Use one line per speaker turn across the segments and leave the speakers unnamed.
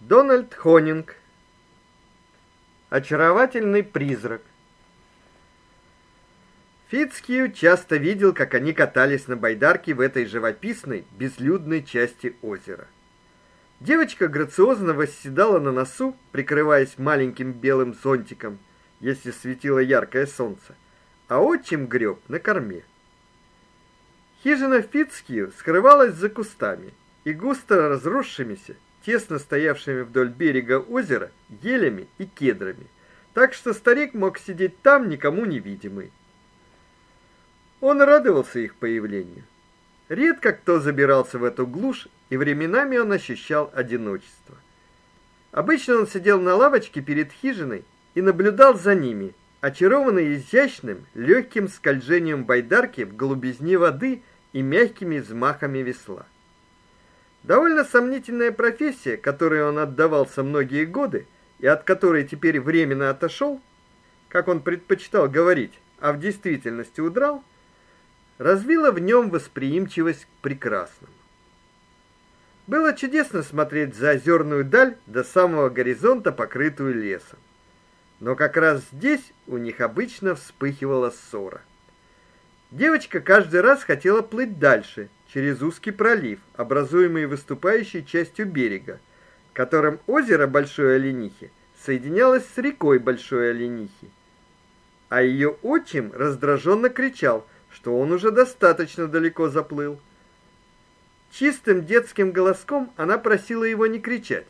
Дональд Хонинг. Очаровательный призрак. Фицкью часто видел, как они катались на байдарке в этой живописной, безлюдной части озера. Девочка грациозно восседала на носу, прикрываясь маленьким белым зонтиком, если светило яркое солнце, а отчим греб на корме. Хижина Фицкью скрывалась за кустами и густо разросшимися тесно стоявшими вдоль берега озера елями и кедрами, так что старик мог сидеть там никому не видимый. Он радовался их появлению. Редко кто забирался в эту глушь, и временами он ощущал одиночество. Обычно он сидел на лавочке перед хижиной и наблюдал за ними, очарованный изящным, легким скольжением байдарки в голубизне воды и мягкими взмахами весла. Довольно сомнительная профессия, которой он отдавался многие годы и от которой теперь временно отошел, как он предпочитал говорить, а в действительности удрал, развила в нем восприимчивость к прекрасному. Было чудесно смотреть за озерную даль до самого горизонта, покрытую лесом. Но как раз здесь у них обычно вспыхивала ссора. Девочка каждый раз хотела плыть дальше, через узкий пролив, образуемый выступающей частью берега, которым озеро Большой Оленихи соединялось с рекой Большой Оленихи. А ее отчим раздраженно кричал, что он уже достаточно далеко заплыл. Чистым детским голоском она просила его не кричать,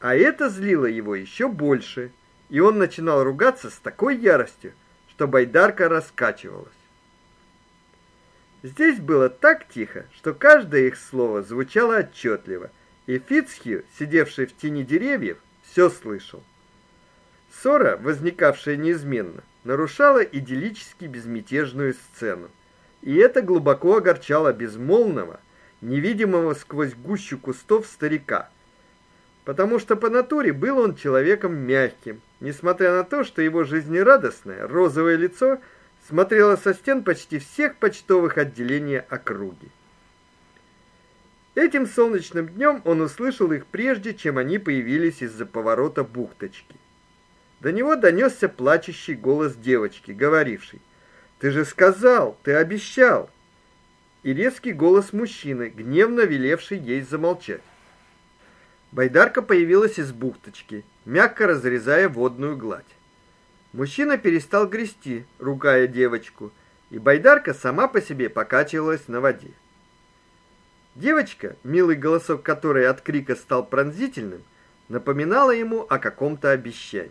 а это злило его еще больше, и он начинал ругаться с такой яростью, что байдарка раскачивалась. Здесь было так тихо, что каждое их слово звучало отчетливо, и Фицхью, сидевший в тени деревьев, все слышал. Ссора, возникавшая неизменно, нарушала идиллически безмятежную сцену, и это глубоко огорчало безмолвного, невидимого сквозь гущу кустов старика. Потому что по натуре был он человеком мягким, несмотря на то, что его жизнерадостное розовое лицо – смотрела со стен почти всех почтовых отделений округи. Этим солнечным днем он услышал их прежде, чем они появились из-за поворота бухточки. До него донесся плачущий голос девочки, говорившей: "Ты же сказал, ты обещал". И резкий голос мужчины, гневно велевший ей замолчать. Байдарка появилась из бухточки, мягко разрезая водную гладь. Мужчина перестал грести, ругая девочку, и байдарка сама по себе покачивалась на воде. Девочка, милый голосок которой от крика стал пронзительным, напоминала ему о каком-то обещании.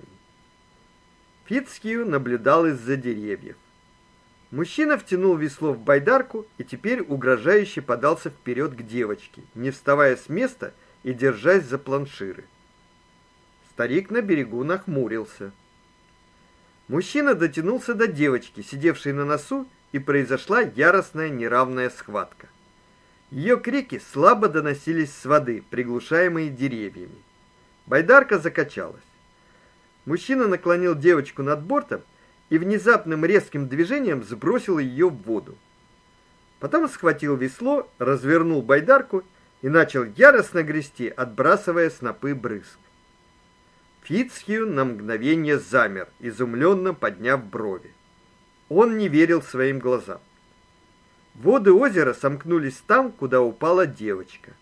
Фицкью наблюдал из-за деревьев. Мужчина втянул весло в байдарку и теперь угрожающе подался вперед к девочке, не вставая с места и держась за планширы. Старик на берегу нахмурился. Мужчина дотянулся до девочки, сидевшей на носу, и произошла яростная неравная схватка. Ее крики слабо доносились с воды, приглушаемые деревьями. Байдарка закачалась. Мужчина наклонил девочку над бортом и внезапным резким движением сбросил ее в воду. Потом схватил весло, развернул байдарку и начал яростно грести, отбрасывая снопы брызг. Фицхью на мгновение замер, изумленно подняв брови. Он не верил своим глазам. Воды озера сомкнулись там, куда упала девочка.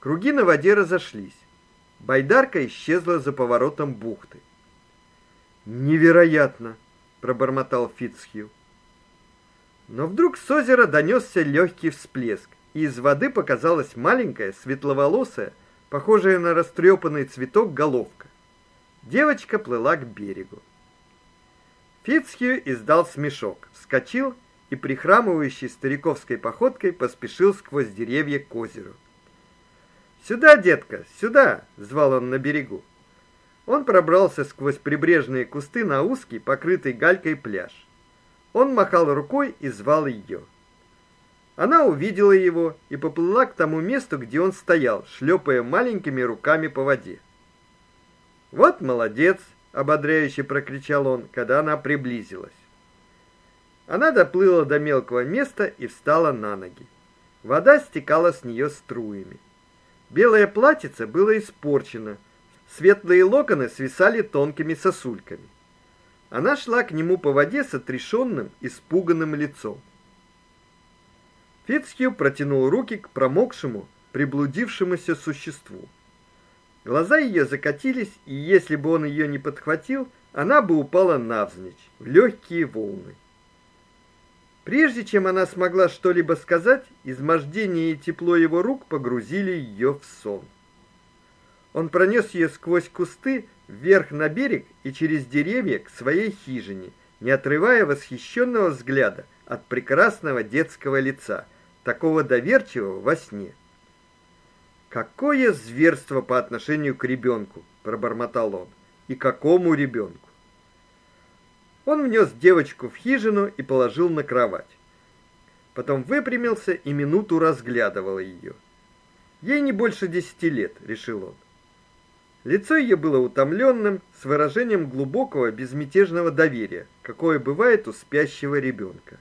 Круги на воде разошлись. Байдарка исчезла за поворотом бухты. Невероятно, пробормотал Фицхью. Но вдруг с озера донесся легкий всплеск, и из воды показалась маленькая, светловолосая, похожая на растрепанный цветок головка. Девочка плыла к берегу. Фицхью издал смешок, вскочил и прихрамывающей стариковской походкой поспешил сквозь деревья к озеру. "Сюда, детка, сюда!" звал он на берегу. Он пробрался сквозь прибрежные кусты на узкий, покрытый галькой пляж. Он махал рукой и звал ее. Она увидела его и поплыла к тому месту, где он стоял, шлепая маленькими руками по воде. Вот молодец, ободряюще прокричал он, когда она приблизилась. Она доплыла до мелкого места и встала на ноги. Вода стекала с нее струями. Белое платьице было испорчено. Светлые локоны свисали тонкими сосульками. Она шла к нему по воде с отрешенным, испуганным лицом. Фицхью протянул руки к промокшему, приблудившемуся существу. Глаза ее закатились, и если бы он ее не подхватил, она бы упала навзничь в легкие волны. Прежде чем она смогла что-либо сказать, измождение и тепло его рук погрузили ее в сон. Он пронес ее сквозь кусты вверх на берег и через деревья к своей хижине, не отрывая восхищенного взгляда от прекрасного детского лица, такого доверчивого во сне. Какое зверство по отношению к ребенку, пробормотал он. И какому ребенку? Он внес девочку в хижину и положил на кровать. Потом выпрямился и минуту разглядывал ее. Ей не больше десяти лет, решил он. Лицо ее было утомленным, с выражением глубокого безмятежного доверия, какое бывает у спящего ребенка.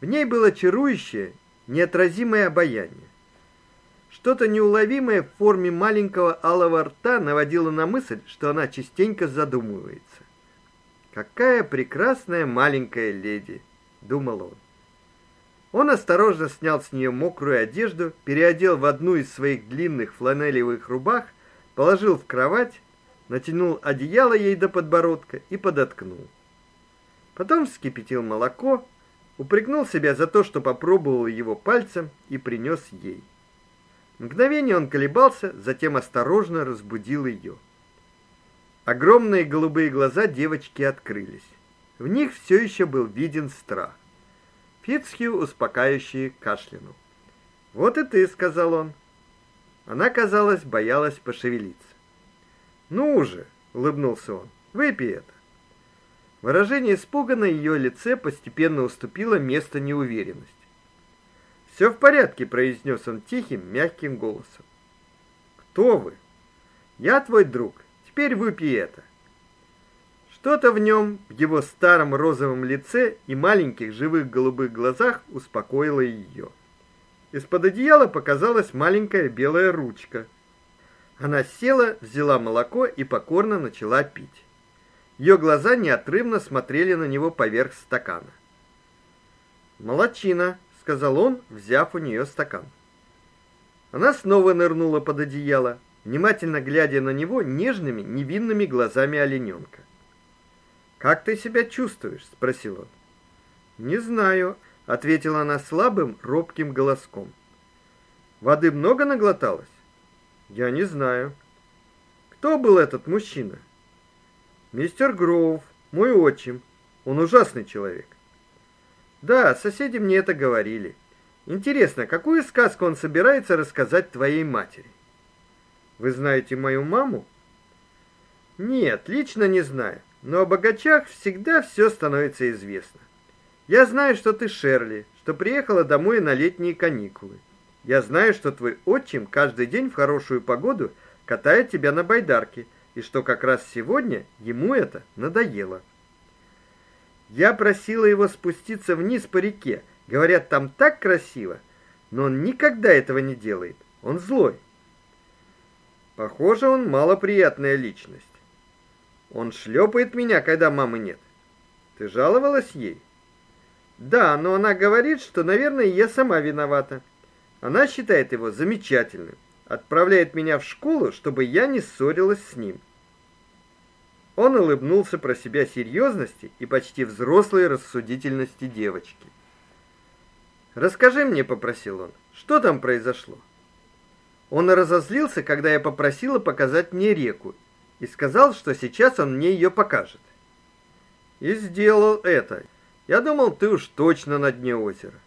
В ней было чарующее, неотразимое обаяние. Что-то неуловимое в форме маленького алого рта наводило на мысль, что она частенько задумывается. Какая прекрасная маленькая леди, думал он. Он осторожно снял с нее мокрую одежду, переодел в одну из своих длинных фланелевых рубах, положил в кровать, натянул одеяло ей до подбородка и подоткнул. Потом вскипятил молоко, упрекнул себя за то, что попробовал его пальцем и принес ей. Мгновение он колебался, затем осторожно разбудил ее. Огромные голубые глаза девочки открылись. В них все еще был виден страх. Фицхью успокаивающе кашлянул. "Вот и ты", сказал он. Она, казалось, боялась пошевелиться. "Ну уже", улыбнулся он. "Выпей это". Выражение испуга на ее лице постепенно уступило место неуверенности. «Все в порядке, произнес он тихим, мягким голосом. Кто вы? Я твой друг. Теперь выпей это. Что-то в нем, в его старом розовом лице и маленьких живых голубых глазах успокоило ее. Из-под одеяла показалась маленькая белая ручка. Она села, взяла молоко и покорно начала пить. Ее глаза неотрывно смотрели на него поверх стакана. "Молодчина", сказал он, взяв у нее стакан. Она снова нырнула под одеяло, внимательно глядя на него нежными, невинными глазами олененка. "Как ты себя чувствуешь?" спросил он. "Не знаю", ответила она слабым, робким голоском. "Воды много наглоталась?" "Я не знаю." "Кто был этот мужчина?" "Мистер Гроув, мой отчим. Он ужасный человек." "Да, соседи мне это говорили. Интересно, какую сказку он собирается рассказать твоей матери?" Вы знаете мою маму? Нет, лично не знаю, но о богачах всегда все становится известно. Я знаю, что ты Шерли, что приехала домой на летние каникулы. Я знаю, что твой отчим каждый день в хорошую погоду катает тебя на байдарке, и что как раз сегодня ему это надоело. Я просила его спуститься вниз по реке. Говорят, там так красиво, но он никогда этого не делает. Он злой. Похоже, он малоприятная личность. Он шлепает меня, когда мамы нет. Ты жаловалась ей? Да, но она говорит, что, наверное, я сама виновата. Она считает его замечательным, отправляет меня в школу, чтобы я не ссорилась с ним. Он улыбнулся про себя серьезности и почти взрослой рассудительности девочки. Расскажи мне, попросил он. Что там произошло? Он разозлился, когда я попросила показать мне реку, и сказал, что сейчас он мне ее покажет. И сделал это. Я думал, ты уж точно на дне озера.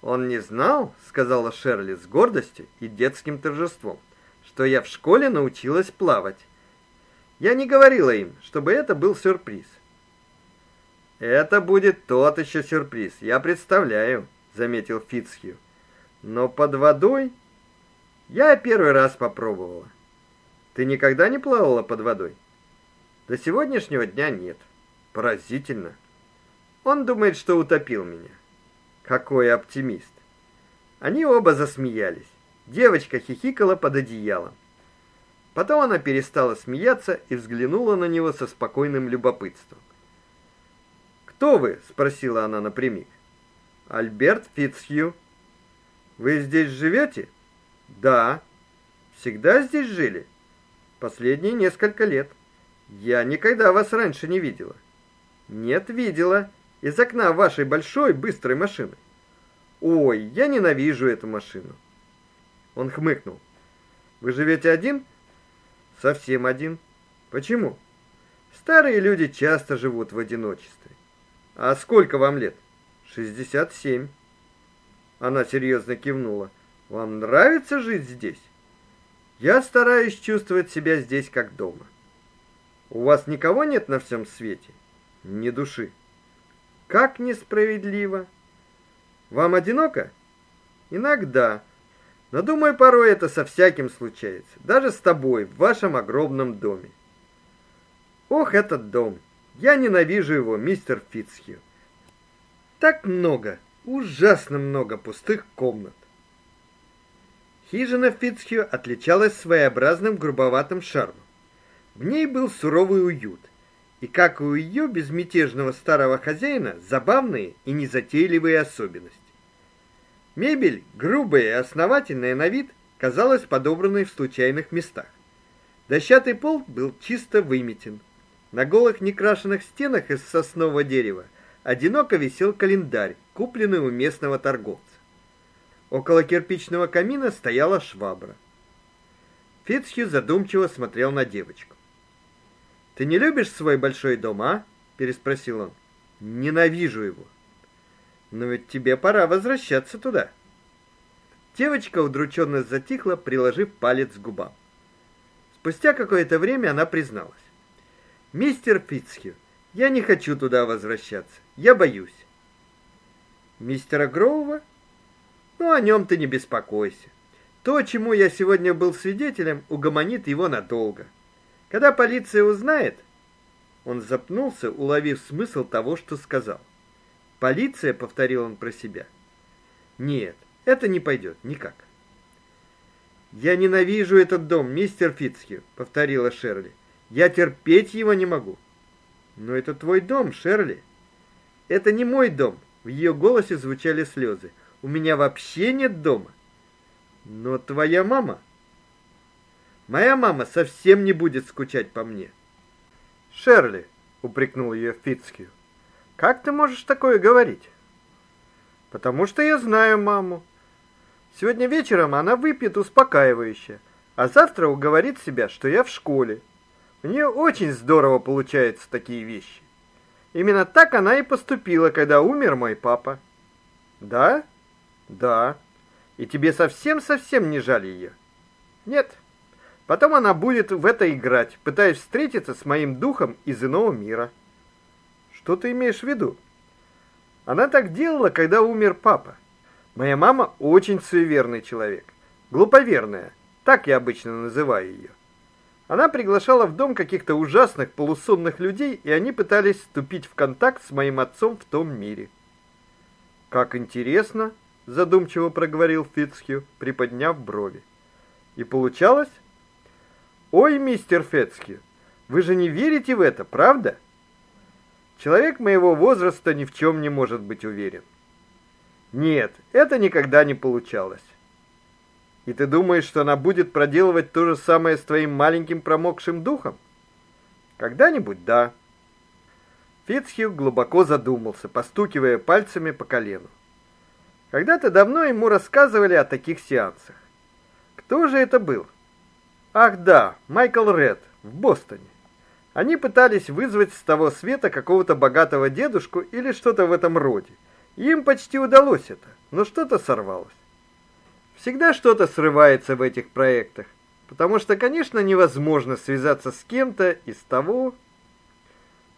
Он не знал, сказала Шерли с гордостью и детским торжеством, что я в школе научилась плавать. Я не говорила им, чтобы это был сюрприз. Это будет тот еще сюрприз, я представляю, заметил Фицхью. Но под водой я первый раз попробовала. Ты никогда не плавала под водой? До сегодняшнего дня нет. Поразительно. Он думает, что утопил меня. Какой оптимист. Они оба засмеялись. Девочка хихикала под одеялом. Потом она перестала смеяться и взглянула на него со спокойным любопытством. "Кто вы?" спросила она напрямик. "Альберт Фицхью. Вы здесь живете?» "Да. Всегда здесь жили? Последние несколько лет. Я никогда вас раньше не видела". "Нет, видела из окна вашей большой быстрой машины". "Ой, я ненавижу эту машину". Он хмыкнул. "Вы живете один?» Совсем один. Почему? Старые люди часто живут в одиночестве. А сколько вам лет? 67. Она серьезно кивнула. Вам нравится жить здесь? Я стараюсь чувствовать себя здесь как дома. У вас никого нет на всем свете? Ни души. Как несправедливо. Вам одиноко? Иногда. Но думаю, порой это со всяким случается, даже с тобой в вашем огромном доме. Ох, этот дом. Я ненавижу его, мистер Фицхью. Так много, ужасно много пустых комнат. Хижина Фицхью отличалась своеобразным грубоватым шармом. В ней был суровый уют, и как у ее безмятежного старого хозяина, забавные и незатейливые особенности. Мебель, грубая и основательная на вид, казалась подобранной в случайных местах. Дощатый пол был чисто выметен. На голых некрашенных стенах из соснового дерева одиноко висел календарь, купленный у местного торговца. Около кирпичного камина стояла швабра. Фицхью задумчиво смотрел на девочку. Ты не любишь свой большой дом, а? переспросил он. Ненавижу его. Но ведь тебе пора возвращаться туда. Девочка удрученно затихла, приложив палец к губам. Спустя какое-то время она призналась: "Мистер Фицхью, я не хочу туда возвращаться. Я боюсь". "Мистера Гроува? Ну, о нем ты не беспокойся. То, чему я сегодня был свидетелем, угомонит его надолго. Когда полиция узнает, он запнулся, уловив смысл того, что сказал. Полиция, повторил он про себя. Нет, это не пойдет никак. Я ненавижу этот дом, мистер Фицхью, повторила Шерли. Я терпеть его не могу. Но это твой дом, Шерли. Это не мой дом. В ее голосе звучали слезы. У меня вообще нет дома. Но твоя мама Моя мама совсем не будет скучать по мне. Шерли, упрекнул ее Фицхью. Как ты можешь такое говорить? Потому что я знаю маму. Сегодня вечером она выпьет успокаивающее, а завтра уговорит себя, что я в школе. У нее очень здорово получаются такие вещи. Именно так она и поступила, когда умер мой папа. Да? Да. И тебе совсем-совсем не жаль ее? Нет. Потом она будет в это играть, пытаясь встретиться с моим духом из иного мира. Что ты имеешь в виду? Она так делала, когда умер папа. Моя мама очень суеверный человек, глуповерная, так я обычно называю ее. Она приглашала в дом каких-то ужасных полусонных людей, и они пытались вступить в контакт с моим отцом в том мире. Как интересно, задумчиво проговорил Фицхью, приподняв брови. И получалось? Ой, мистер Фицхью, вы же не верите в это, правда? Человек моего возраста ни в чем не может быть уверен. Нет, это никогда не получалось. И ты думаешь, что она будет проделывать то же самое с твоим маленьким промокшим духом? Когда-нибудь да. Фицхью глубоко задумался, постукивая пальцами по колену. Когда-то давно ему рассказывали о таких сеансах. Кто же это был? Ах да, Майкл Ред в Бостоне. Они пытались вызвать с того света какого-то богатого дедушку или что-то в этом роде. Им почти удалось это, но что-то сорвалось. Всегда что-то срывается в этих проектах, потому что, конечно, невозможно связаться с кем-то из того.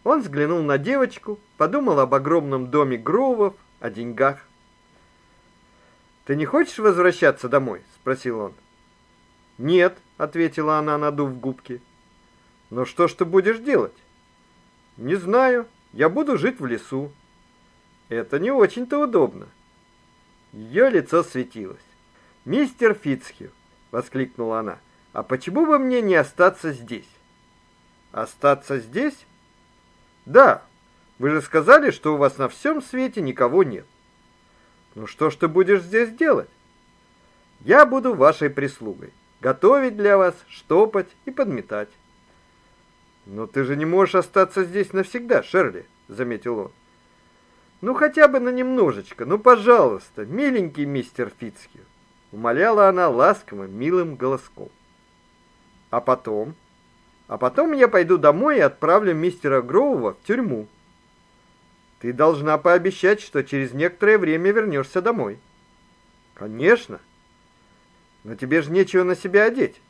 Он взглянул на девочку, подумал об огромном доме Гровов, о деньгах. Ты не хочешь возвращаться домой, спросил он. Нет, ответила она, надув губки. Но что ж ты будешь делать? Не знаю. Я буду жить в лесу. Это не очень-то удобно. Ее лицо светилось. "Мистер Фицхью", воскликнула она. "А почему бы мне не остаться здесь?" "Остаться здесь?" "Да. Вы же сказали, что у вас на всем свете никого нет." "Ну что ж ты будешь здесь делать?" "Я буду вашей прислугой, готовить для вас, штопать и подметать." "Но ты же не можешь остаться здесь навсегда, Шерли", заметил он. Ну хотя бы на немножечко, ну, пожалуйста, миленький мистер Фицхью, умоляла она ласковым, милым голоском. А потом, а потом я пойду домой и отправлю мистера Гроува в тюрьму. Ты должна пообещать, что через некоторое время вернешься домой. Конечно. Но тебе же нечего на себя одеть.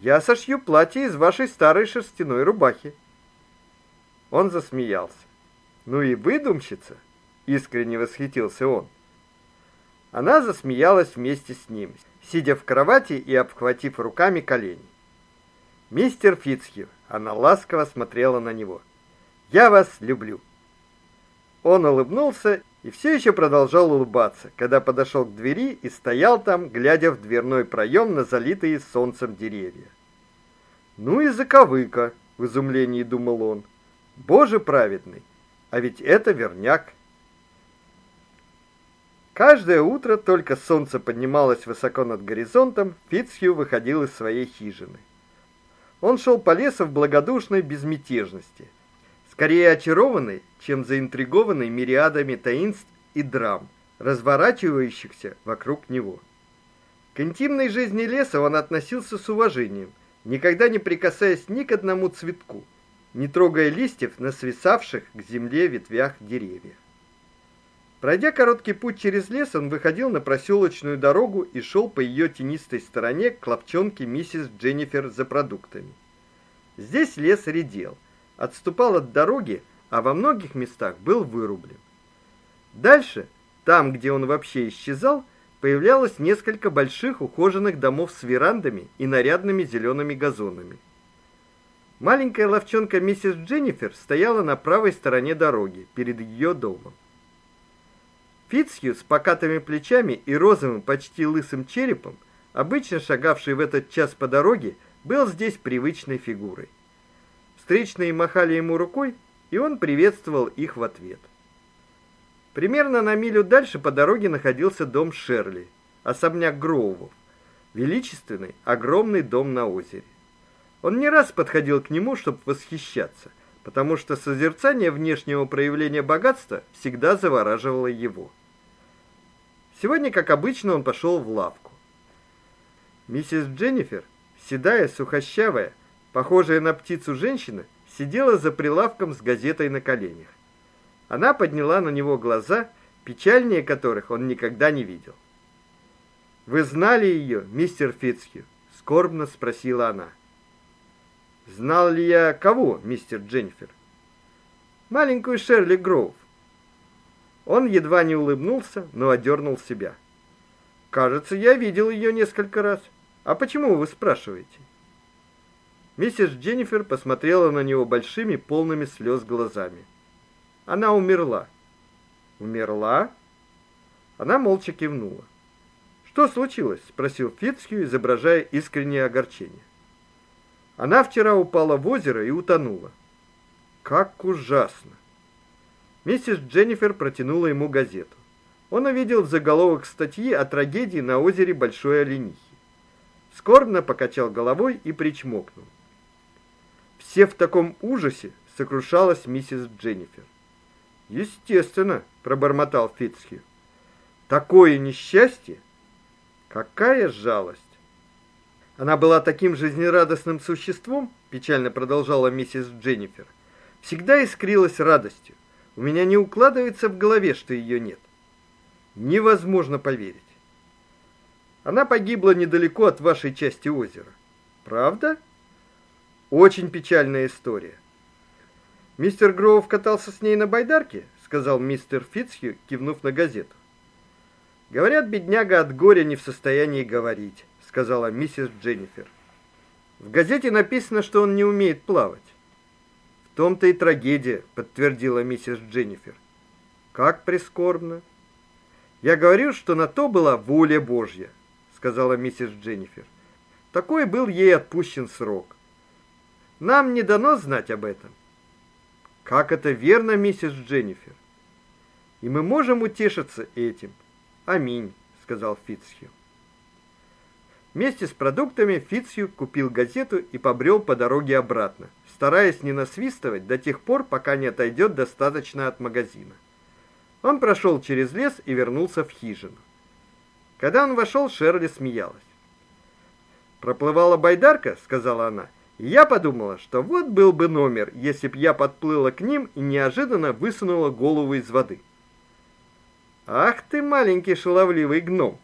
Я сошью платье из вашей старой шерстяной рубахи. Он засмеялся. Ну и выдумщица, искренне восхитился он. Она засмеялась вместе с ним, сидя в кровати и обхватив руками колени. Мистер Фицхью, она ласково смотрела на него. Я вас люблю. Он улыбнулся и все еще продолжал улыбаться, когда подошел к двери и стоял там, глядя в дверной проем на залитые солнцем деревья. Ну и заковыка, в изумлении думал он. Боже праведный, а ведь это верняк. Каждое утро, только солнце поднималось высоко над горизонтом, Фицхью выходил из своей хижины. Он шел по лесу в благодушной безмятежности, скорее очарованный, чем заинтригованный мириадами таинств и драм, разворачивающихся вокруг него. К интимной жизни леса он относился с уважением, никогда не прикасаясь ни к одному цветку – не трогая листьев на свисавших к земле ветвях деревьев. Пройдя короткий путь через лес, он выходил на проселочную дорогу и шел по ее тенистой стороне к лавчонке миссис Дженнифер за продуктами. Здесь лес редел, отступал от дороги, а во многих местах был вырублен. Дальше, там, где он вообще исчезал, появлялось несколько больших ухоженных домов с верандами и нарядными зелеными газонами. Маленькая лавчонка миссис Дженнифер стояла на правой стороне дороги, перед ее домом. Фицхью с покатыми плечами и розовым, почти лысым черепом, обычно шагавший в этот час по дороге, был здесь привычной фигурой. Встречные махали ему рукой, и он приветствовал их в ответ. Примерно на милю дальше по дороге находился дом Шерли, особняк Гроувов, величественный, огромный дом на озере. Он не раз подходил к нему, чтобы восхищаться, потому что созерцание внешнего проявления богатства всегда завораживало его. Сегодня, как обычно, он пошел в лавку. Миссис Дженнифер, седая, сухощавая, похожая на птицу женщина, сидела за прилавком с газетой на коленях. Она подняла на него глаза, печальнее которых он никогда не видел. Вы знали ее, мистер Фицхью? скорбно спросила она. Знал ли я кого, мистер Дженнифер? Маленькую Шерли Гроув. Он едва не улыбнулся, но одернул себя. Кажется, я видел ее несколько раз. А почему вы спрашиваете? Миссис Дженнифер посмотрела на него большими, полными слез глазами. Она умерла. Умерла? Она молча кивнула. Что случилось? спросил Фицхью, изображая искреннее огорчение. Она вчера упала в озеро и утонула. Как ужасно. Миссис Дженнифер протянула ему газету. Он увидел заголовок статьи о трагедии на озере Большой Оленихи. Скорбно покачал головой и причмокнул. Все в таком ужасе, сокрушалась миссис Дженнифер. Естественно, пробормотал Фицхью. Такое несчастье, какая жалость. Она была таким жизнерадостным существом, печально продолжала миссис Дженнифер. Всегда искрилась радостью. У меня не укладывается в голове, что ее нет. Невозможно поверить. Она погибла недалеко от вашей части озера. Правда? Очень печальная история. Мистер Гроув катался с ней на байдарке, сказал мистер Фицхью, кивнув на газету. Говорят, бедняга от горя не в состоянии говорить сказала миссис Дженнифер. В газете написано, что он не умеет плавать. В том-то и трагедия, подтвердила миссис Дженнифер. Как прискорбно. Я говорю, что на то была воля Божья. сказала миссис Дженнифер. Такой был ей отпущен срок. Нам не дано знать об этом. Как это верно, миссис Дженнифер. И мы можем утешиться этим. Аминь, сказал Фицхью. Вместе с продуктами Фицхью купил газету и побрел по дороге обратно, стараясь не насвистывать до тех пор, пока не отойдет достаточно от магазина. Он прошел через лес и вернулся в хижину. Когда он вошел, Шерли смеялась. Проплывала байдарка, сказала она. Я подумала, что вот был бы номер, если б я подплыла к ним и неожиданно высунула голову из воды. Ах ты, маленький шаловливый гном.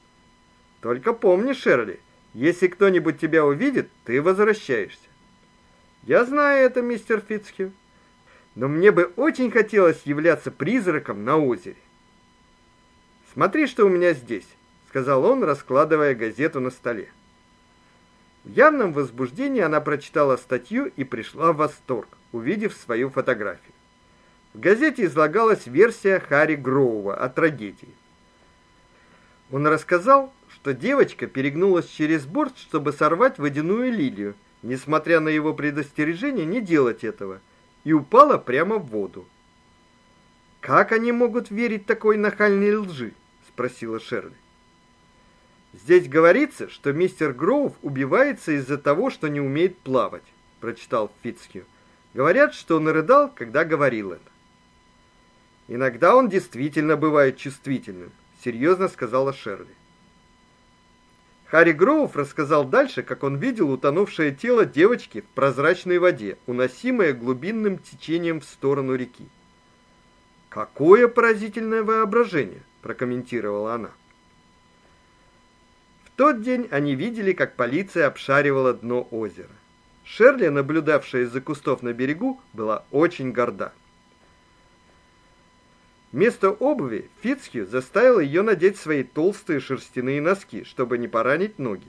Только помни, Шерли, если кто-нибудь тебя увидит, ты возвращаешься. Я знаю это, мистер Фицхью. Но мне бы очень хотелось являться призраком на озере. Смотри, что у меня здесь, сказал он, раскладывая газету на столе. В явном возбуждении она прочитала статью и пришла в восторг, увидев свою фотографию. В газете излагалась версия Харри Гроува о трагедии. Он рассказал, что девочка перегнулась через борт, чтобы сорвать водяную лилию, несмотря на его предостережение не делать этого, и упала прямо в воду. Как они могут верить такой нахальной лжи, спросила Шерли. Здесь говорится, что мистер Гроув убивается из-за того, что не умеет плавать, прочитал Фицкью. Говорят, что он рыдал, когда говорил это. Иногда он действительно бывает чувствительным, серьезно сказала Шерли. Харри Гроув рассказал дальше, как он видел утонувшее тело девочки в прозрачной воде, уносимое глубинным течением в сторону реки. Какое поразительное воображение, прокомментировала она тот день они видели, как полиция обшаривала дно озера. Шерли, наблюдавшая из-за кустов на берегу, была очень горда. Вместо обуви Фицхью заставил ее надеть свои толстые шерстяные носки, чтобы не поранить ноги.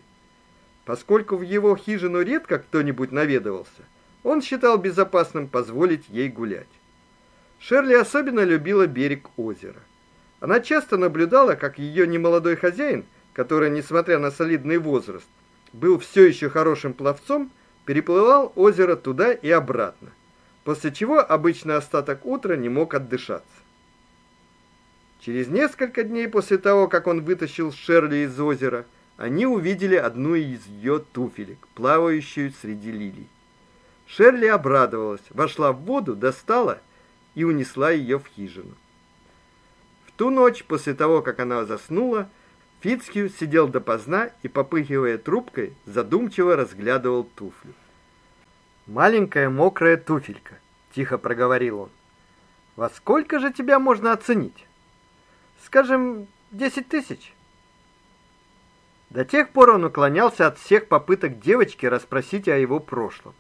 Поскольку в его хижину редко кто-нибудь наведывался, он считал безопасным позволить ей гулять. Шерли особенно любила берег озера. Она часто наблюдала, как ее немолодой хозяин который, несмотря на солидный возраст, был все еще хорошим пловцом, переплывал озеро туда и обратно, после чего обычно остаток утра не мог отдышаться. Через несколько дней после того, как он вытащил Шерли из озера, они увидели одну из ее туфелек, плавающую среди лилий. Шерли обрадовалась, вошла в воду, достала и унесла ее в хижину. В ту ночь после того, как она заснула, Фицкью сидел допоздна и, попыхивая трубкой, задумчиво разглядывал туфлю. «Маленькая мокрая туфелька», — тихо проговорил он. «Во сколько же тебя можно оценить? Скажем, десять тысяч?» До тех пор он уклонялся от всех попыток девочки расспросить о его прошлом.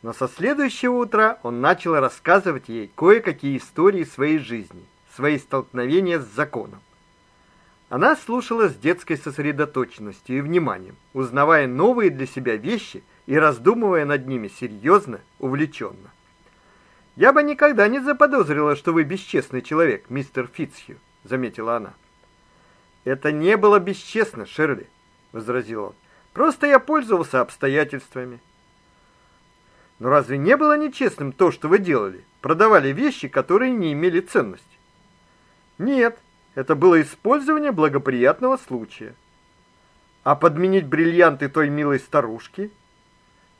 Но со следующего утра он начал рассказывать ей кое-какие истории своей жизни, свои столкновения с законом. Она слушала с детской сосредоточенностью и вниманием, узнавая новые для себя вещи и раздумывая над ними серьезно, увлеченно. Я бы никогда не заподозрила, что вы бесчестный человек, мистер Фицхью, заметила она. Это не было бесчестно, Шерли, возразил он. Просто я пользовался обстоятельствами. Но разве не было нечестным то, что вы делали? Продавали вещи, которые не имели ценности. Нет, это было использование благоприятного случая. А подменить бриллианты той милой старушки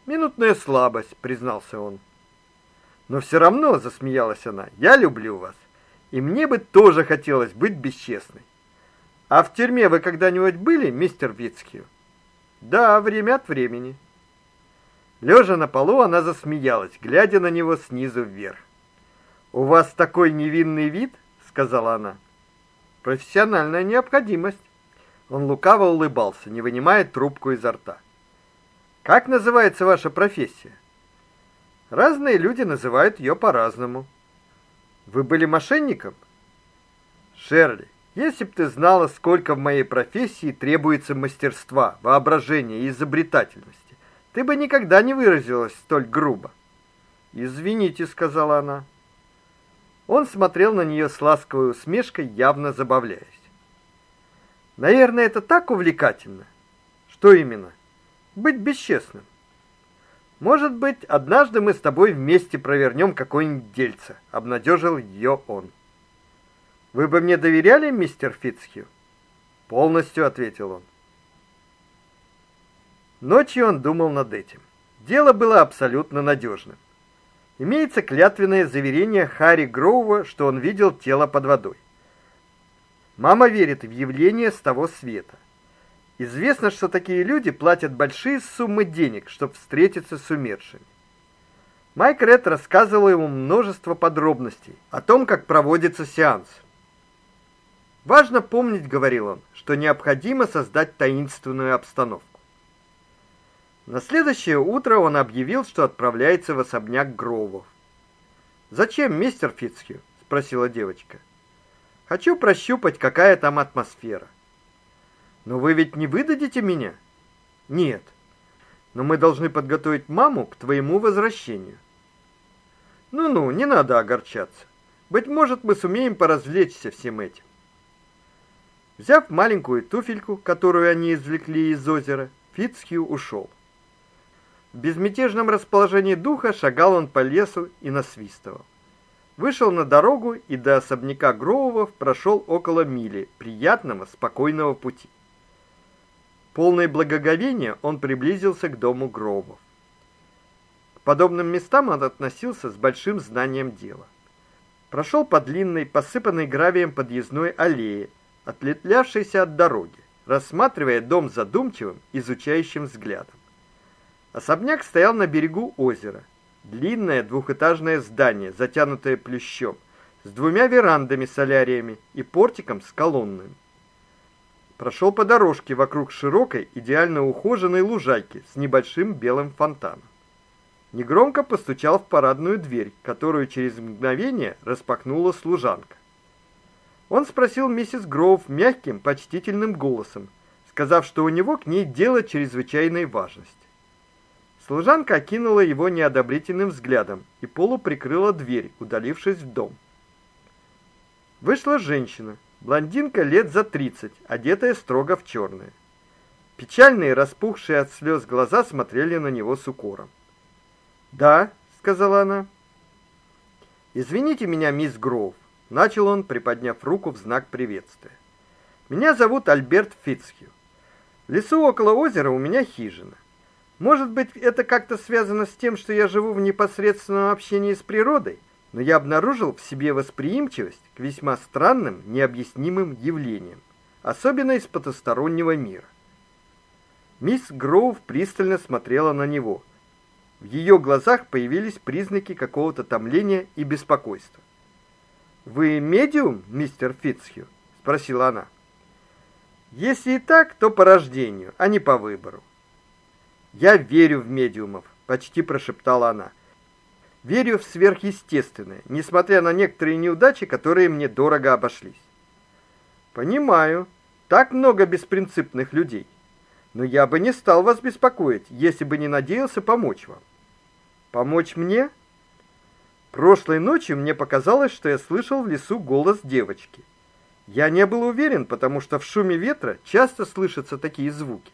минутная слабость, признался он. Но все равно засмеялась она. Я люблю вас, и мне бы тоже хотелось быть бесчестной. А в тюрьме вы когда-нибудь были, мистер Вицкий? Да, время от времени. Лежа на полу, она засмеялась, глядя на него снизу вверх. У вас такой невинный вид, сказала она. Профессиональная необходимость. Он лукаво улыбался, не вынимая трубку изо рта. Как называется ваша профессия? Разные люди называют ее по-разному. Вы были мошенником? Шерли, если б ты знала, сколько в моей профессии требуется мастерства, воображения и изобретательности, ты бы никогда не выразилась столь грубо. Извините, сказала она. Он смотрел на нее с ласковой усмешкой, явно забавляясь. Наверное, это так увлекательно Что именно? Быть бесчестным. Может быть, однажды мы с тобой вместе провернем какое-нибудь дельце, обнадежил ее он. Вы бы мне доверяли, мистер Фитцхью? Полностью ответил он. Ночью он думал над этим. Дело было абсолютно надежным. Имеется клятвенное заверение Харри Гроува, что он видел тело под водой. Мама верит в явление с того света. Известно, что такие люди платят большие суммы денег, чтобы встретиться с умершими. Майк Ред рассказывал ему множество подробностей о том, как проводится сеанс. Важно помнить, говорил он, что необходимо создать таинственную обстановку. На следующее утро он объявил, что отправляется в особняк Гровов. "Зачем, мистер Фицхью?" спросила девочка. "Хочу прощупать, какая там атмосфера". "Но вы ведь не выдадите меня?" "Нет. Но мы должны подготовить маму к твоему возвращению". "Ну-ну, не надо огорчаться. Быть может, мы сумеем поразвлечься всем этим". Взяв маленькую туфельку, которую они извлекли из озера, Фицхью ушел. В безмятежном расположении духа шагал он по лесу и насвистывал. Вышел на дорогу и до особняка Гроувов прошел около мили приятного, спокойного пути. Полный благоговения он приблизился к дому Гроувов. К подобным местам он относился с большим знанием дела. Прошел по длинной, посыпанной гравием подъездной аллее, отлетлявшейся от дороги, рассматривая дом задумчивым, изучающим взглядом. Особняк стоял на берегу озера. Длинное двухэтажное здание, затянутое плющом, с двумя верандами-соляриями и портиком с колоннами. Прошел по дорожке вокруг широкой, идеально ухоженной лужайки с небольшим белым фонтаном. Негромко постучал в парадную дверь, которую через мгновение распахнула служанка. Он спросил миссис Гроув мягким, почтительным голосом, сказав, что у него к ней дело чрезвычайной важности. Служанка окинула его неодобрительным взглядом и полуприкрыла дверь, удалившись в дом. Вышла женщина, блондинка лет за тридцать, одетая строго в черное. Печальные, распухшие от слез глаза смотрели на него с укором. "Да", сказала она. "Извините меня, мисс Гроув", начал он, приподняв руку в знак приветствия. "Меня зовут Альберт Фицхью. В лесу около озера у меня хижина. Может быть, это как-то связано с тем, что я живу в непосредственном общении с природой, но я обнаружил в себе восприимчивость к весьма странным, необъяснимым явлениям, особенно из потустороннего мира. Мисс Гроув пристально смотрела на него. В ее глазах появились признаки какого-то томления и беспокойства. Вы медиум, мистер Фитцхью? спросила она. Если и так, то по рождению, а не по выбору. Я верю в медиумов, почти прошептала она. Верю в сверхъестественное, несмотря на некоторые неудачи, которые мне дорого обошлись. Понимаю, так много беспринципных людей. Но я бы не стал вас беспокоить, если бы не надеялся помочь вам. Помочь мне? Прошлой ночью мне показалось, что я слышал в лесу голос девочки. Я не был уверен, потому что в шуме ветра часто слышатся такие звуки.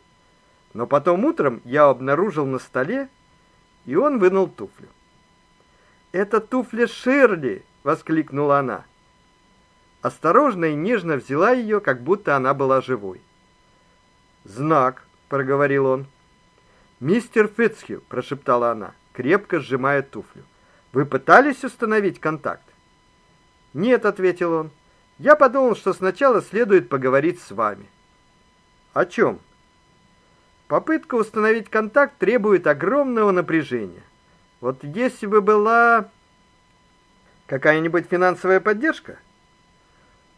Но потом утром я обнаружил на столе, и он вынул туфлю. "Это туфля Ширли", воскликнула она. Осторожно и нежно взяла ее, как будто она была живой. "Знак", проговорил он. "Мистер Фитцхью", прошептала она, крепко сжимая туфлю. "Вы пытались установить контакт?" "Нет", ответил он. "Я подумал, что сначала следует поговорить с вами". "О чем? Попытка установить контакт требует огромного напряжения. Вот если бы была какая-нибудь финансовая поддержка,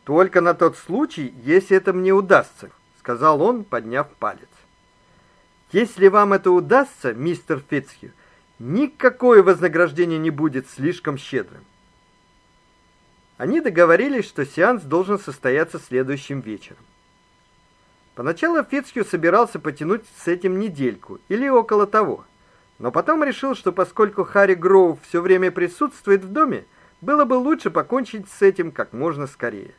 только на тот случай, если это мне удастся, сказал он, подняв палец. Если вам это удастся, мистер Фитцхью, никакое вознаграждение не будет слишком щедрым. Они договорились, что сеанс должен состояться следующим вечером. Поначалу Фицхью собирался потянуть с этим недельку или около того. Но потом решил, что поскольку Харри Гроув все время присутствует в доме, было бы лучше покончить с этим как можно скорее.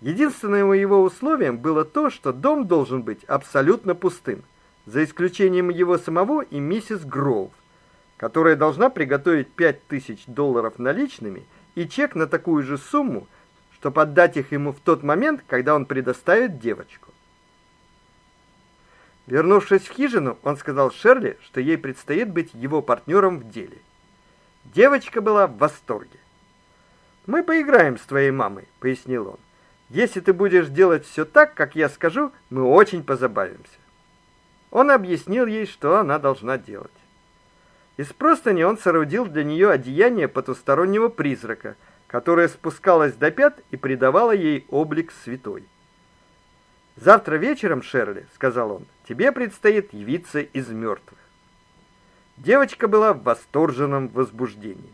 Единственным его условием было то, что дом должен быть абсолютно пустым, за исключением его самого и миссис Гроув, которая должна приготовить пять тысяч долларов наличными и чек на такую же сумму, чтобы отдать их ему в тот момент, когда он предоставит девочку. Вернувшись в хижину, он сказал Шерли, что ей предстоит быть его партнером в деле. Девочка была в восторге. Мы поиграем с твоей мамой, пояснил он. Если ты будешь делать все так, как я скажу, мы очень позабавимся. Он объяснил ей, что она должна делать. Из простыни он соорудил для нее одеяние потустороннего призрака, которое спускалось до пят и придавало ей облик святой. Завтра вечером, Шерли, сказал он, тебе предстоит явиться из мертвых. Девочка была в восторженном возбуждении.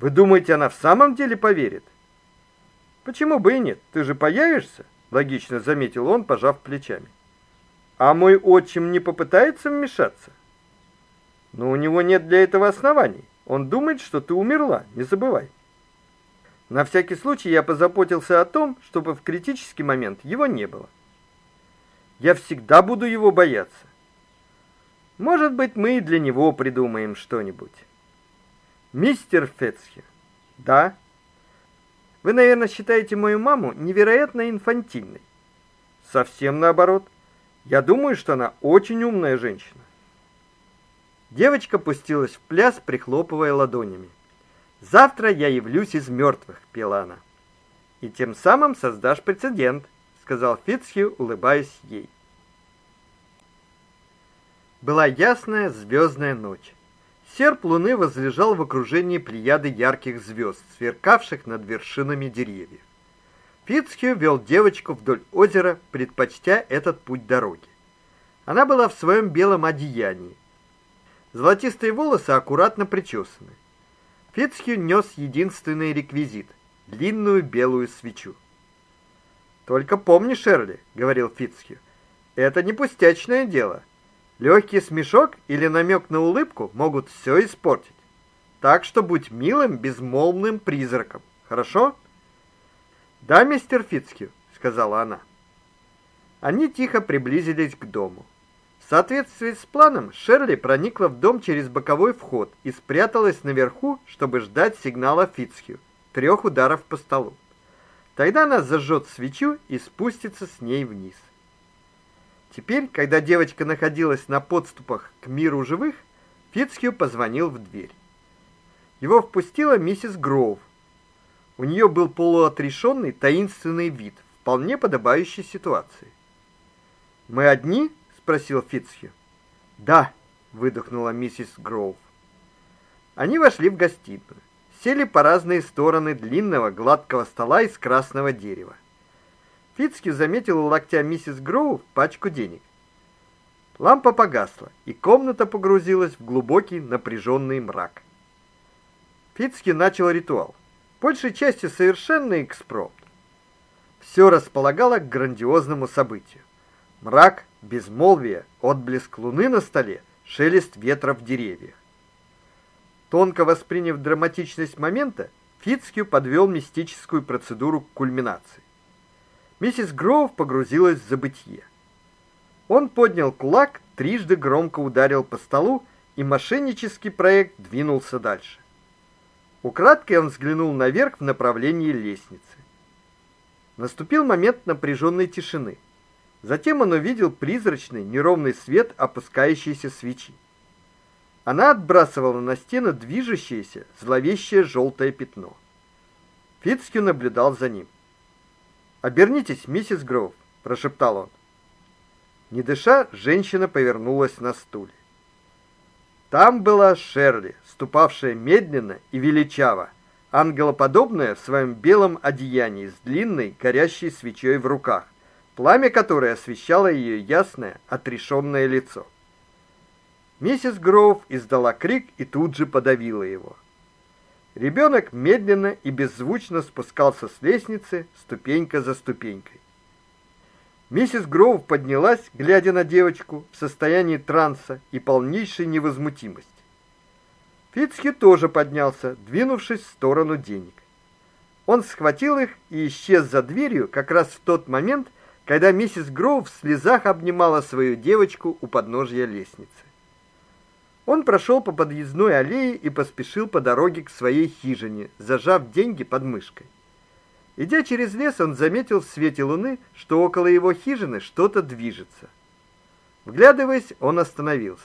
Вы думаете, она в самом деле поверит? Почему бы и нет? Ты же появишься, логично заметил он, пожав плечами. А мой отчим не попытается вмешаться? Но у него нет для этого оснований. Он думает, что ты умерла, не забывай. На всякий случай я позаботился о том, чтобы в критический момент его не было. Я всегда буду его бояться. Может быть, мы и для него придумаем что-нибудь. Мистер Фетцхи. Да. Вы, наверное, считаете мою маму невероятно инфантильной. Совсем наоборот. Я думаю, что она очень умная женщина. Девочка пустилась в пляс, прихлопывая ладонями. Завтра я явлюсь из мертвых», — пела она. И тем самым создашь прецедент, сказал Фитцхью, улыбаясь ей. Была ясная звездная ночь. Серп луны возлежал в окружении плеяды ярких звезд, сверкавших над вершинами деревьев. Фицхью вел девочку вдоль озера, предпочтя этот путь дороги. Она была в своем белом одеянии. Золотистые волосы аккуратно причесаны. Фицхью нес единственный реквизит длинную белую свечу. Только помни, Шерли, говорил Фицхью, это не пустячное дело. Легкий смешок или намек на улыбку могут все испортить. Так что будь милым, безмолвным призраком. Хорошо? Да, мистер Фицкью, сказала она. Они тихо приблизились к дому. Соответствии с планом, Шерли проникла в дом через боковой вход и спряталась наверху, чтобы ждать сигнала Фицкью. Трех ударов по столу. Тогда она зажжет свечу и спустится с ней вниз. Теперь, когда девочка находилась на подступах к миру живых, Фицхью позвонил в дверь. Его впустила миссис Гроув. У нее был полуотрешенный, таинственный вид, вполне подобающий ситуации. "Мы одни?" Спросил Фицхью. "Да", выдохнула миссис Гроув. Они вошли в гостиную, сели по разные стороны длинного гладкого стола из красного дерева. Фицки заметил у локтя миссис Гроув пачку денег. Лампа погасла, и комната погрузилась в глубокий напряженный мрак. Фицки начал ритуал, большей частью совершенно экспромт. Все располагало к грандиозному событию. Мрак, безмолвие, отблеск луны на столе, шелест ветра в деревьях. Тонко восприняв драматичность момента, Фицкью подвел мистическую процедуру к кульминации. Миссис Гроув погрузилась в забытье. Он поднял кулак, трижды громко ударил по столу, и мошеннический проект двинулся дальше. Украдкой он взглянул наверх в направлении лестницы. Наступил момент напряженной тишины. Затем он увидел призрачный неровный свет опускающейся свечи. Она отбрасывала на стену движущееся, зловещее желтое пятно. Фицкью наблюдал за ним. Обернитесь, миссис Гроув, прошептал он. Не дыша, женщина повернулась на стуле. Там была Шерли, ступавшая медленно и величаво, ангелоподобная в своем белом одеянии с длинной горящей свечой в руках, пламя которой освещало ее ясное, отрешенное лицо. Миссис Гроув издала крик и тут же подавила его. Ребенок медленно и беззвучно спускался с лестницы, ступенька за ступенькой. Миссис Гроув поднялась, глядя на девочку в состоянии транса и полнейшей невозмутимости. Фицхи тоже поднялся, двинувшись в сторону денег. Он схватил их и исчез за дверью как раз в тот момент, когда миссис Гроув в слезах обнимала свою девочку у подножья лестницы. Он прошел по подъездной аллее и поспешил по дороге к своей хижине, зажав деньги под мышкой. Идя через лес, он заметил в свете луны, что около его хижины что-то движется. Вглядываясь, он остановился.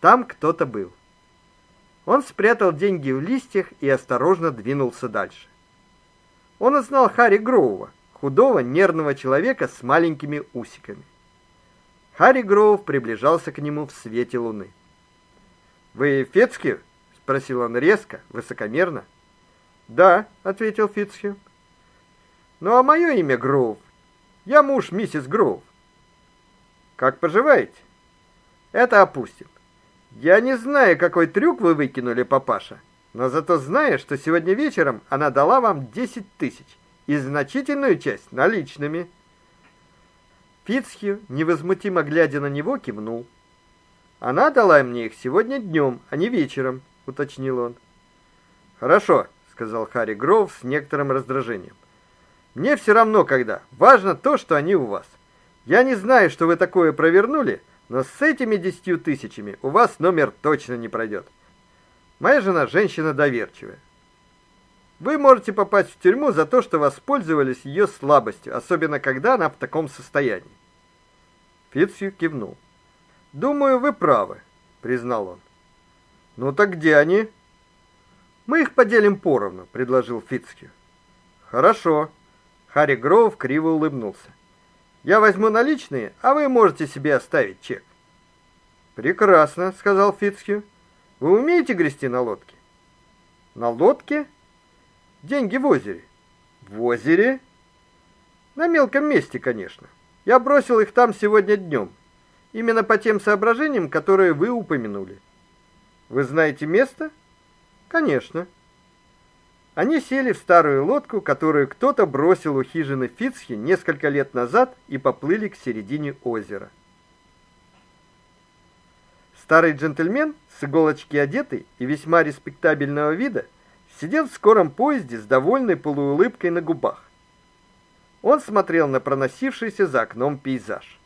Там кто-то был. Он спрятал деньги в листьях и осторожно двинулся дальше. Он узнал Харри Гроува, худого, нервного человека с маленькими усиками. Харри Гроув приближался к нему в свете луны. "Вы Фицхи?" спросил он резко, высокомерно. "Да", ответил Фицхи. "Ну а мое имя Гроув. Я муж миссис Гроув. Как поживаете?" "Это опустим. Я не знаю, какой трюк вы выкинули, папаша, но зато знаю, что сегодня вечером она дала вам 10 тысяч и значительную часть наличными. Фицхью, невозмутимо глядя на него, кивнул. Она дала мне их сегодня днем, а не вечером, уточнил он. Хорошо, сказал Харри Гроув с некоторым раздражением. Мне все равно когда. Важно то, что они у вас. Я не знаю, что вы такое провернули, но с этими десятью тысячами у вас номер точно не пройдет. Моя жена женщина доверчивая. Вы можете попасть в тюрьму за то, что воспользовались ее слабостью, особенно когда она в таком состоянии. Фитцью кивнул. Думаю, вы правы, признал он. Ну так где они? Мы их поделим поровну, предложил Фитцью. Хорошо. Харри Гроув криво улыбнулся. Я возьму наличные, а вы можете себе оставить чек. Прекрасно, сказал Фитцью. Вы умеете грести на лодке? На лодке? Деньги в озере. В озере? На мелком месте, конечно. Я бросил их там сегодня днем. Именно по тем соображениям, которые вы упомянули. Вы знаете место? Конечно. Они сели в старую лодку, которую кто-то бросил у хижины Фицхи несколько лет назад и поплыли к середине озера. Старый джентльмен, с иголочки одетый и весьма респектабельного вида, сидел в скором поезде с довольной полуулыбкой на губах. Он смотрел на проносившийся за окном пейзаж.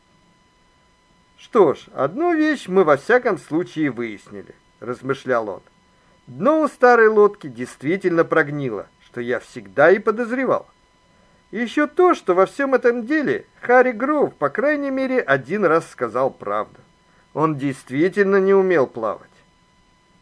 Что ж, одну вещь мы во всяком случае выяснили, размышлял он. Дно у старой лодки действительно прогнило, что я всегда и подозревал. И еще то, что во всем этом деле Харри Гроув, по крайней мере, один раз сказал правду. Он действительно не умел плавать.